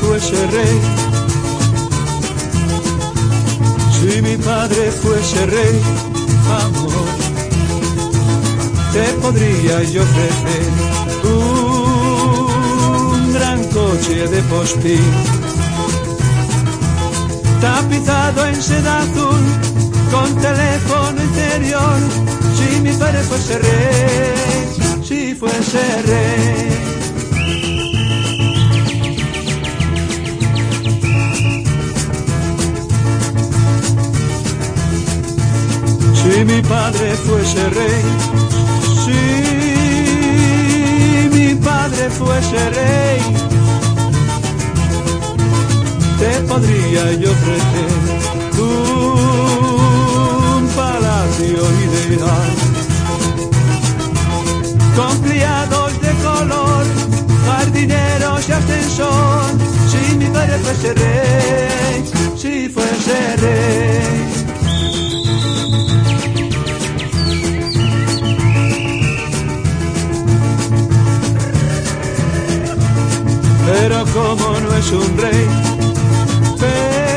fuese rey, si mi padre fuese rey, amor, te podría yo ofrecer un gran coche de postín, tapizado en seda azul, con teléfono interior, si mi padre fuese rey, si fuese rey. Mi padre fuese rey, si mi padre fuese rey, te podría yo ofrecer un palacio ideal con criados de color, jardineros y ascensor. Si mi padre fuese rey, si fuese rey. Pero como no es un rey, pero